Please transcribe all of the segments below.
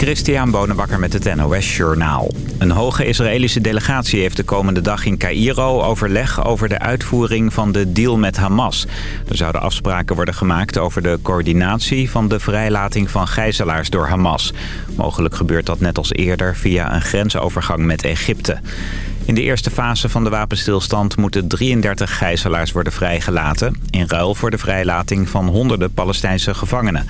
Christian Bonenbakker met het NOS Journaal. Een hoge Israëlische delegatie heeft de komende dag in Cairo overleg over de uitvoering van de deal met Hamas. Er zouden afspraken worden gemaakt over de coördinatie van de vrijlating van gijzelaars door Hamas. Mogelijk gebeurt dat net als eerder via een grensovergang met Egypte. In de eerste fase van de wapenstilstand moeten 33 gijzelaars worden vrijgelaten... in ruil voor de vrijlating van honderden Palestijnse gevangenen.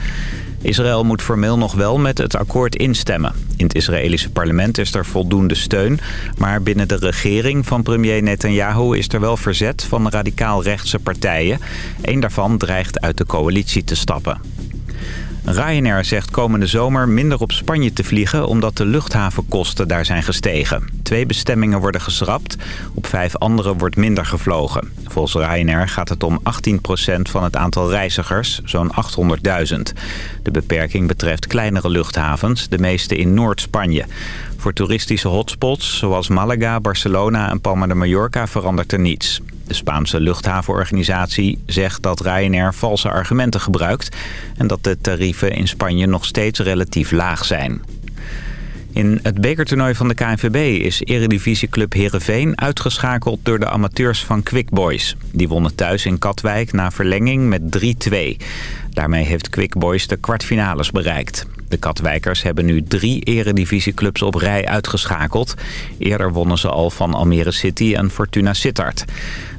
Israël moet formeel nog wel met het akkoord instemmen. In het Israëlische parlement is er voldoende steun... maar binnen de regering van premier Netanyahu is er wel verzet van radicaal-rechtse partijen. Eén daarvan dreigt uit de coalitie te stappen. Ryanair zegt komende zomer minder op Spanje te vliegen... omdat de luchthavenkosten daar zijn gestegen. Twee bestemmingen worden geschrapt. Op vijf andere wordt minder gevlogen. Volgens Ryanair gaat het om 18% van het aantal reizigers, zo'n 800.000. De beperking betreft kleinere luchthavens, de meeste in Noord-Spanje. Voor toeristische hotspots zoals Malaga, Barcelona en Palma de Mallorca verandert er niets. De Spaanse luchthavenorganisatie zegt dat Ryanair valse argumenten gebruikt... en dat de tarieven in Spanje nog steeds relatief laag zijn. In het bekertoernooi van de KNVB is eredivisieclub Heerenveen uitgeschakeld door de amateurs van Quick Boys. Die wonnen thuis in Katwijk na verlenging met 3-2. Daarmee heeft Quick Boys de kwartfinales bereikt. De Katwijkers hebben nu drie eredivisieclubs op rij uitgeschakeld. Eerder wonnen ze al van Almere City en Fortuna Sittard.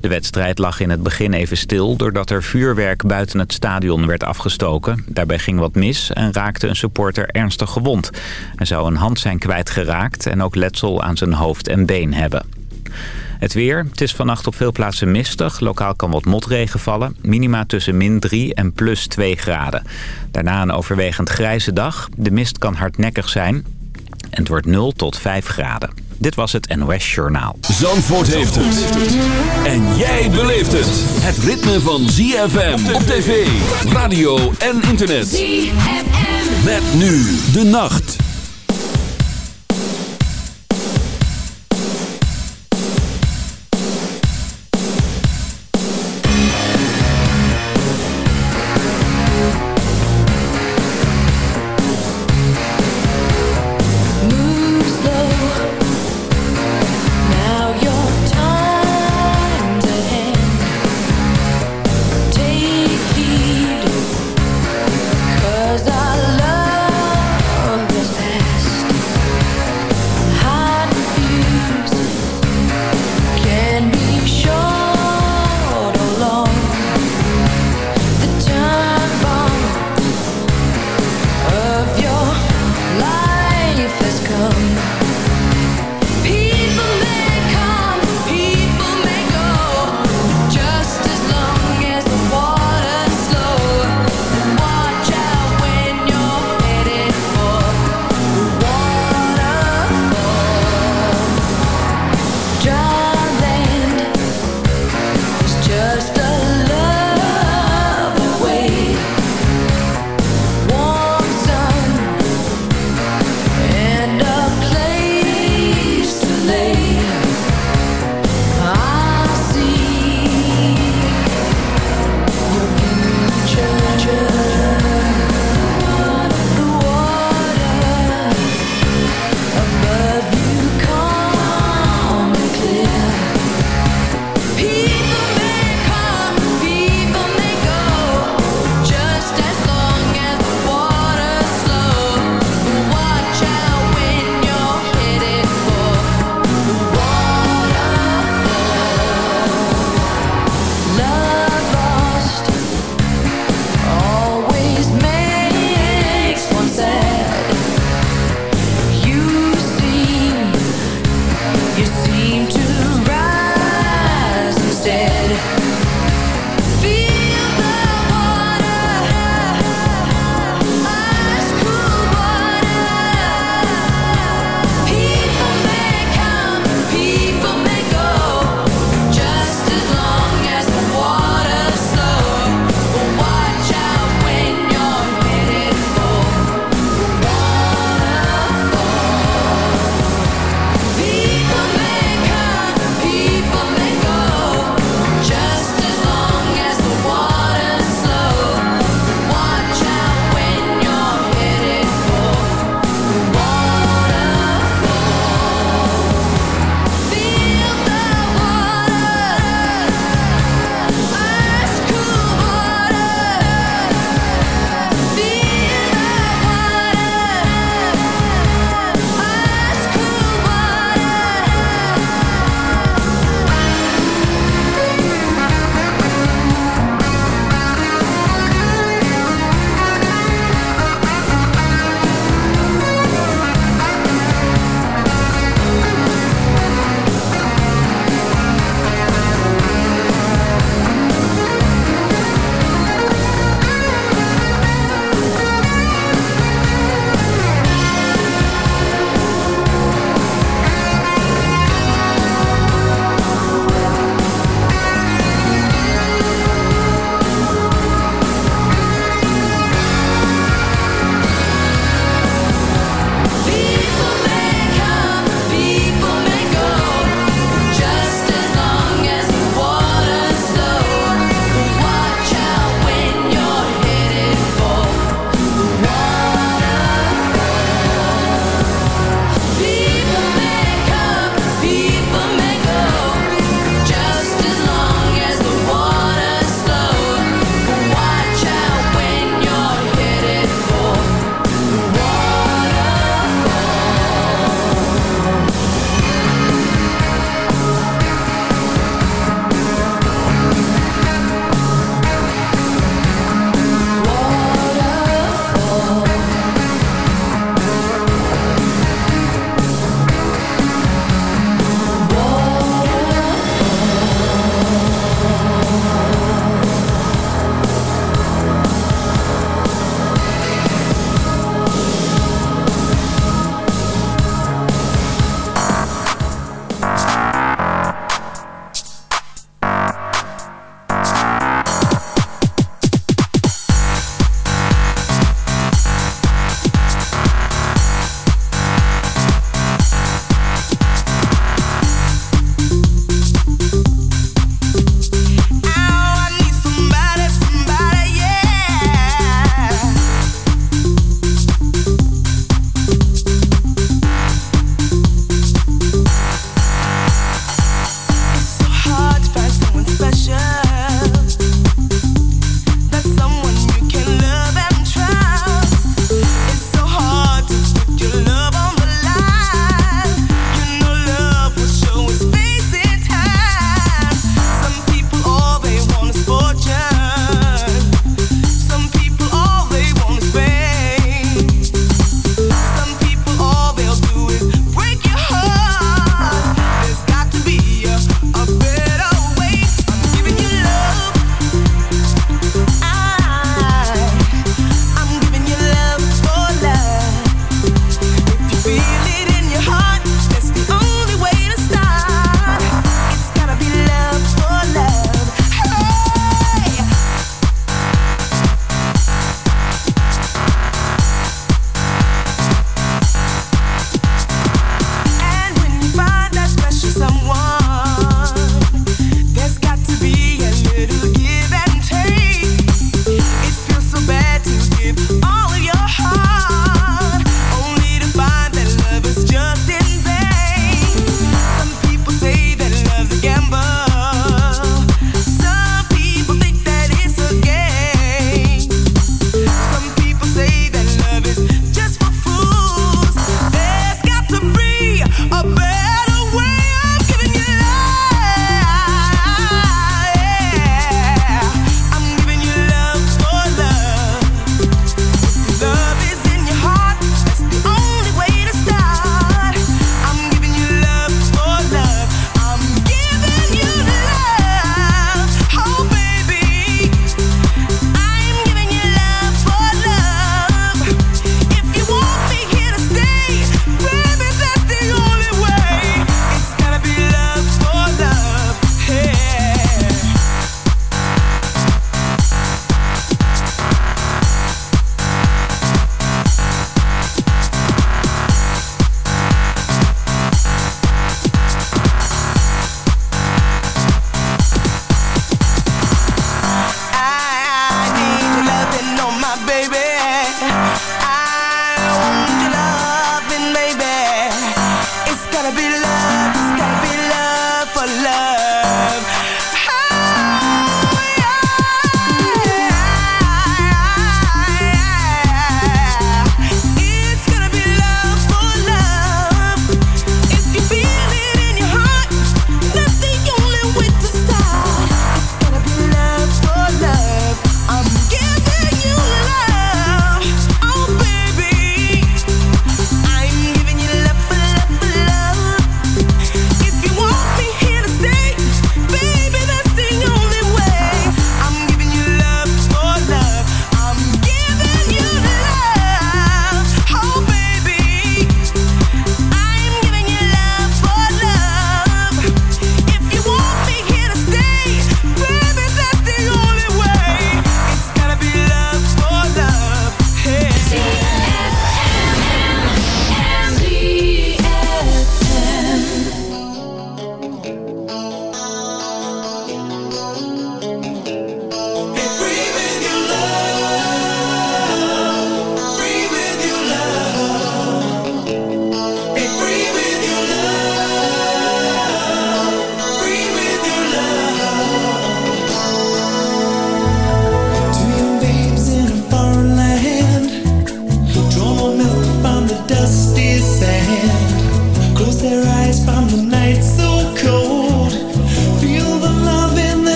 De wedstrijd lag in het begin even stil doordat er vuurwerk buiten het stadion werd afgestoken. Daarbij ging wat mis en raakte een supporter ernstig gewond. Hij zou een hand zijn kwijtgeraakt en ook letsel aan zijn hoofd en been hebben. Het weer. Het is vannacht op veel plaatsen mistig. Lokaal kan wat motregen vallen. Minima tussen min 3 en plus 2 graden. Daarna een overwegend grijze dag. De mist kan hardnekkig zijn. En het wordt 0 tot 5 graden. Dit was het NOS Journaal. Zandvoort heeft het. En jij beleeft het. Het ritme van ZFM op tv, radio en internet. ZFM. Met nu de nacht.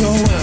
your.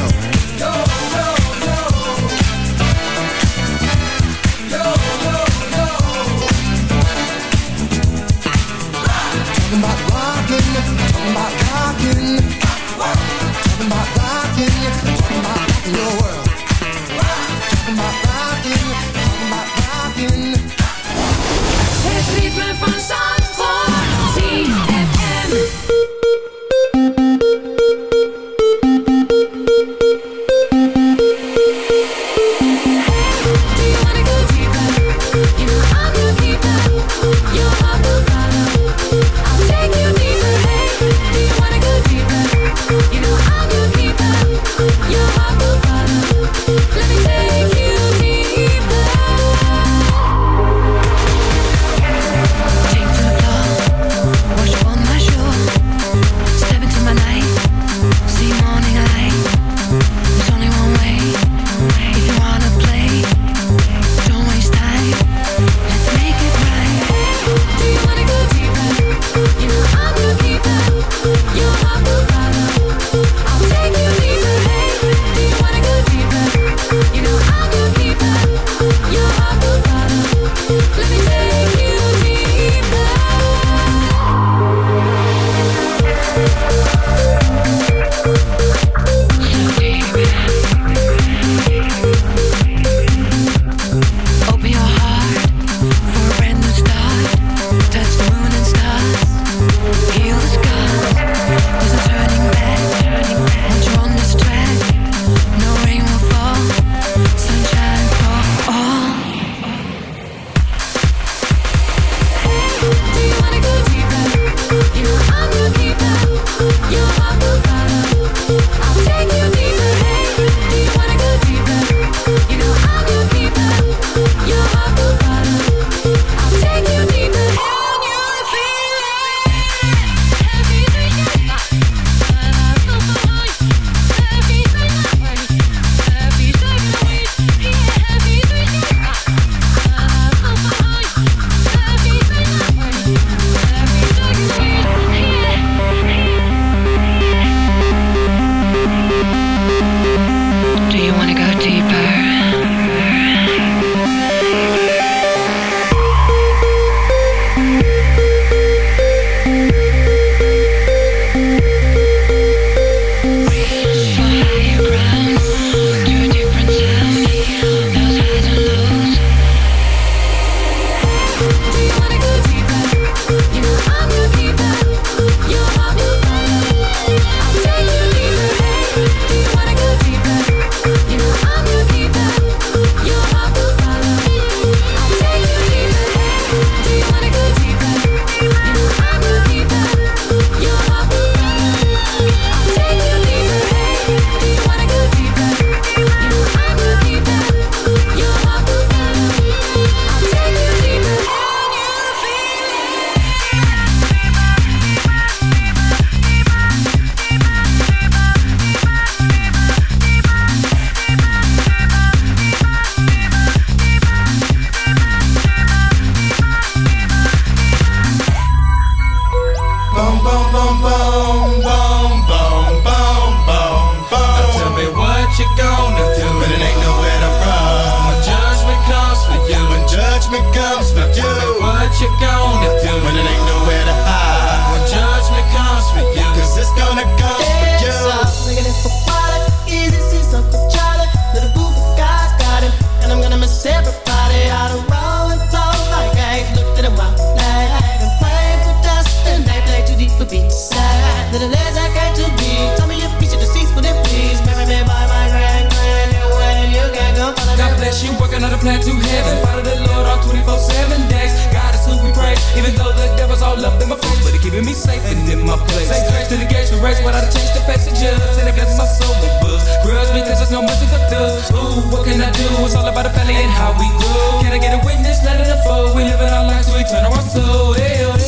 Safe and in my place. Say grace to the gates we race, but I change the face of judge. And I got my soul with buzz. Grudge because there's no mercy for thugs. Ooh, what can I do? It's all about the family and how we grow. Can I get a witness? Let it unfold. We live in our lives, we turn our soul. Hell, oh,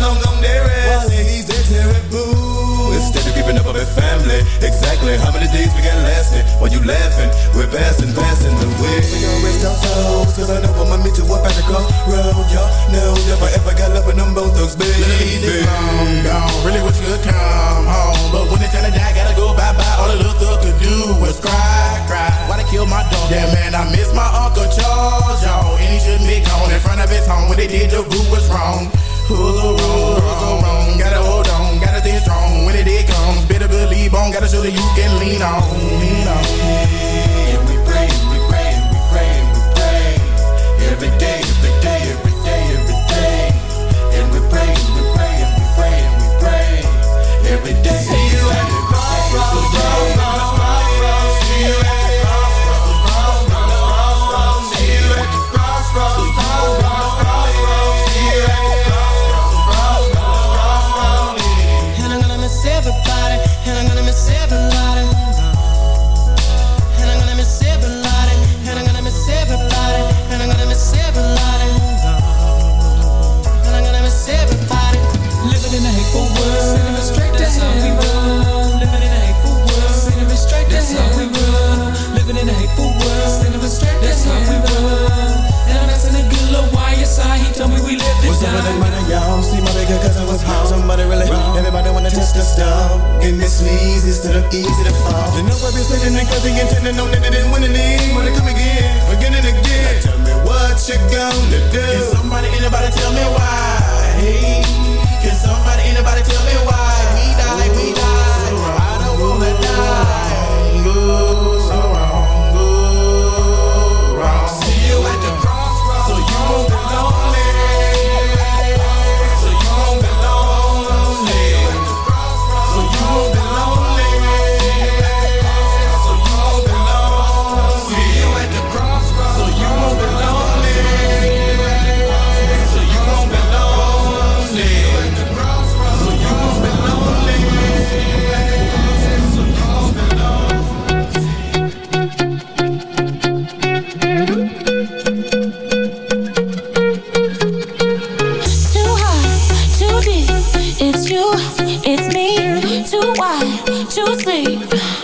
long gone there. While ladies, they're terrible. Instead of keeping up with family. Exactly how many days we got lasting? While you laughing, we're passing, passing the way. We gon' rest our souls, cause I know I'ma meet you up at the crossroad. Y'all know if I ever got love with them both thugs, baby. Ladies, long gone. Really wish you could come home. But when it's time to die, gotta go bye bye. All the little thug could do was cry, cry. Why they kill my dog? Yeah, man, I miss my Uncle Charles, y'all. And he shouldn't be gone in front of his home. When they did, the group was wrong. Who's so wrong? Who's so wrong? Gotta hold on, gotta stay strong. When it comes, better believe on. Gotta show that you can lean on. Lean on. Too wide, too sleep.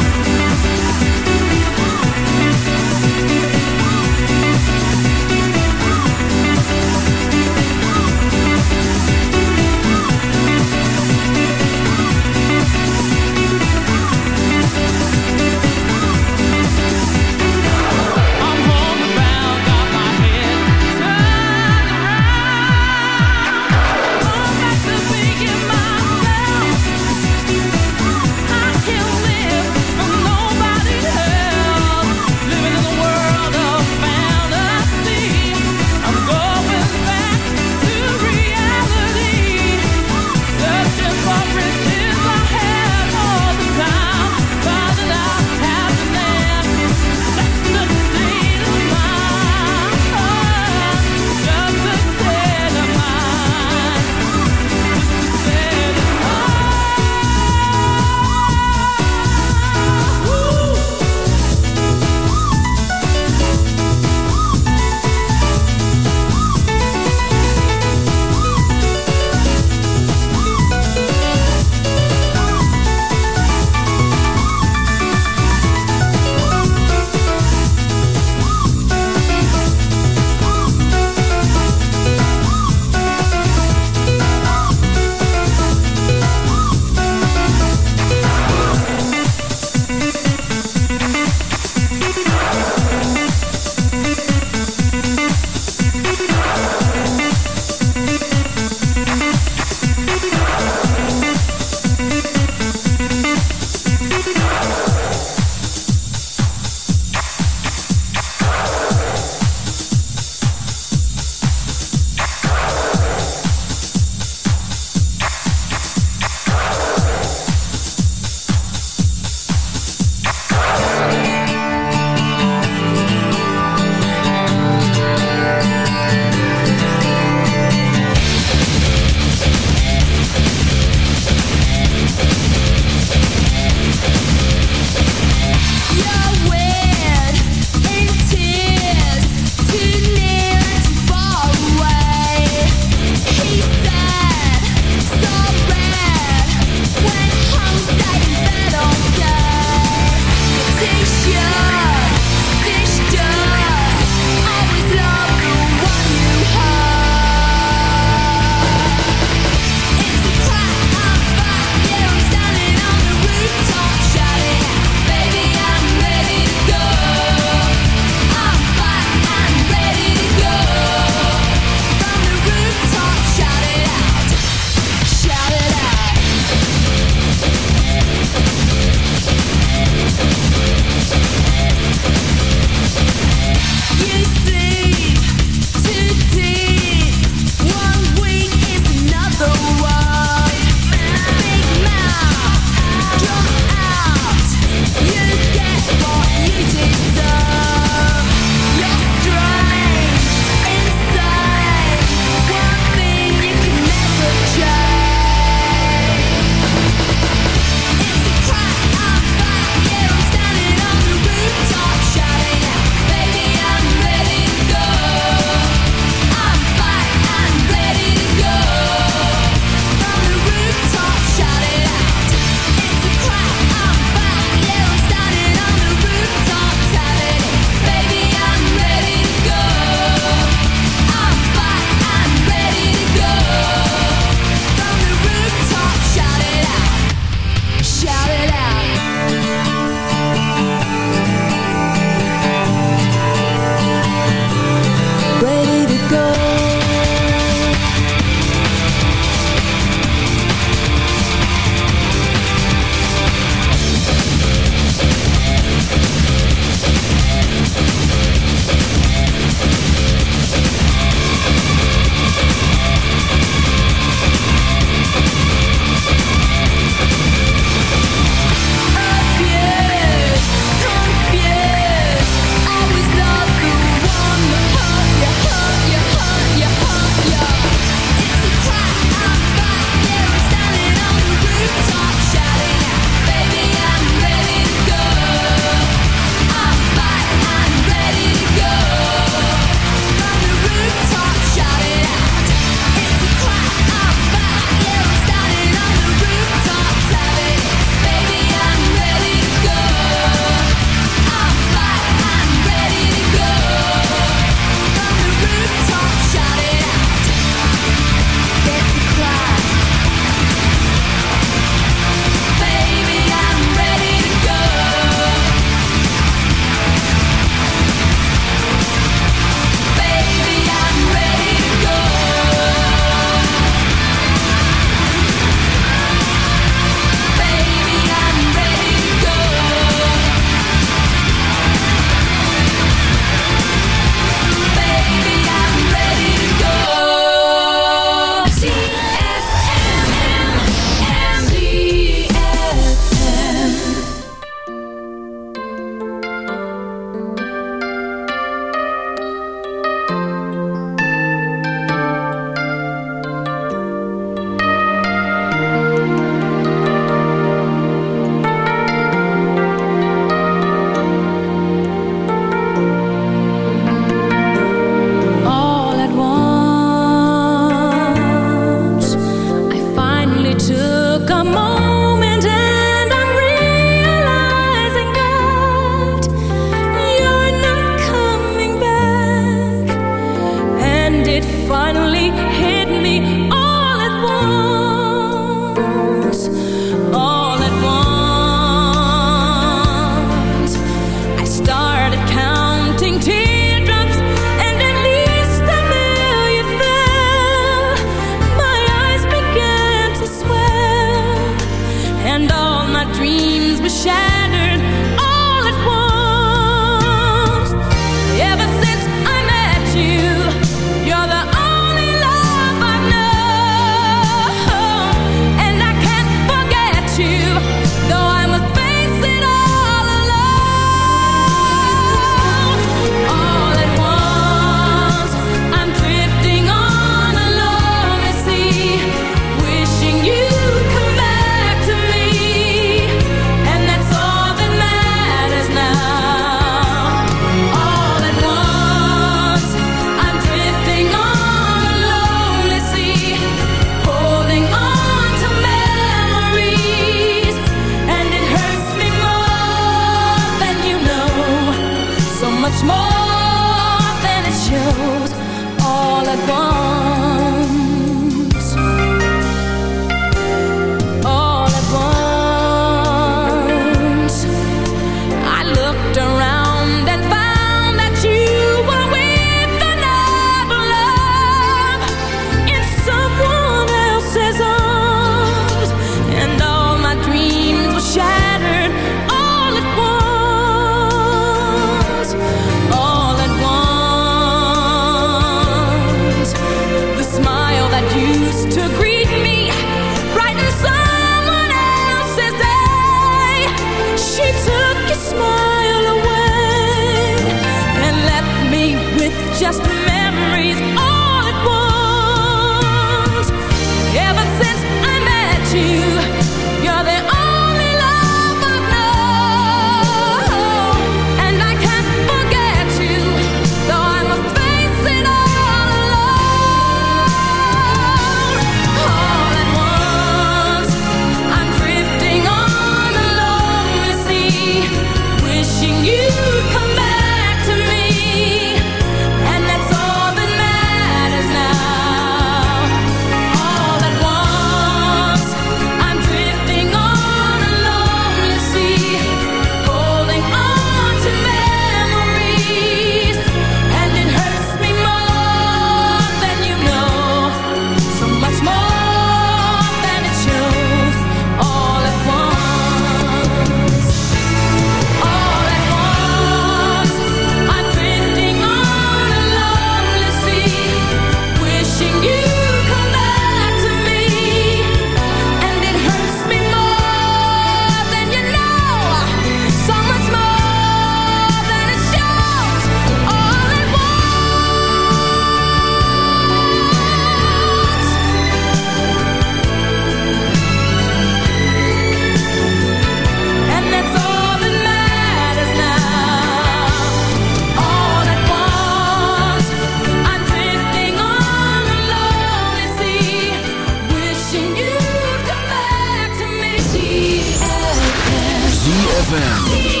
ZFM.